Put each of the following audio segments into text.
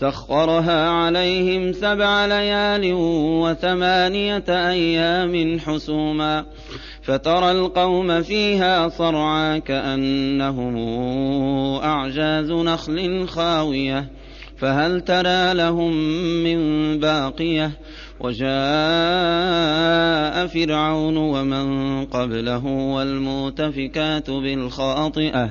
سخرها عليهم سبع ليال وثمانية أيام حسوما فترى القوم فيها صرعا كأنهم أعجاز نخل خاوية فهل ترى لهم من باقية وجاء فرعون ومن قبله والمؤتفكات بالخاطئة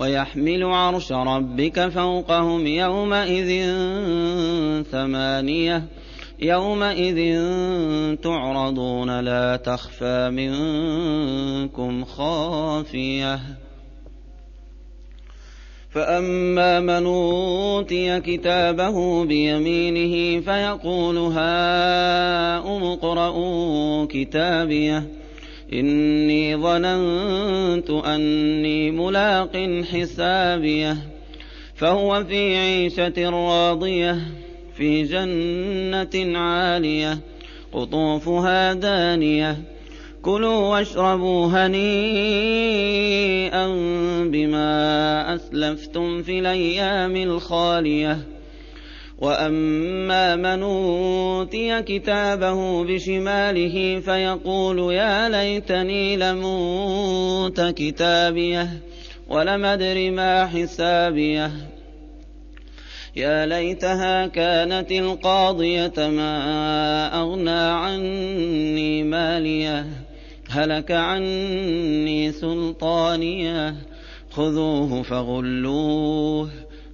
ويحمل عرش ربك فوقهم يومئذ ثمانية يومئذ تعرضون لا تخفى منكم خافية. فأما من أوتي كتابه بيمينه فيقول هاؤم اقرءوا كتابيه. إني ظننت أني ملاق حسابيه فهو في عيشة راضية في جنة عالية قطوفها دانية. كلوا واشربوا هنيئا بما أسلفتم في الأيام الخالية. وأما من أوتي كتابه بشماله فيقول يا ليتني لم أوت كتابيه ولم أدر ما حسابيه يا ليتها كانت القاضية ما أغنى عني ماليه هلك عني سلطانيه خذوه فغلوه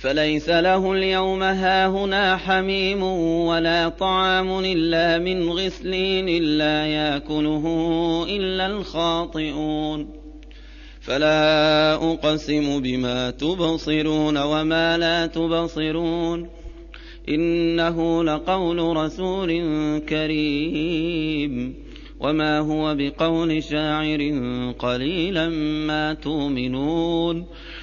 فليس له اليوم هاهنا حميم ولا طعام إلا من غسلين إلا يأكله إلا الخاطئون. فلا أقسم بما تبصرون وما لا تبصرون. إنه لقول رسول كريم. وما هو بقول شاعر قليلا ما تؤمنون.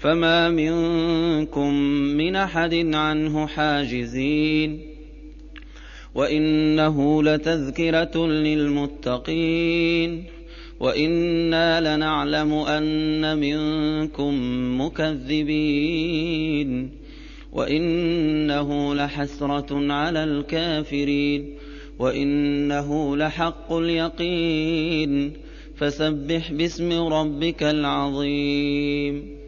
فما منكم من أحد عنه حاجزين وإنه لتذكرة للمتقين وإنا لنعلم أن منكم مكذبين وإنه لحسرة على الكافرين وإنه لحق اليقين فسبح باسم ربك العظيم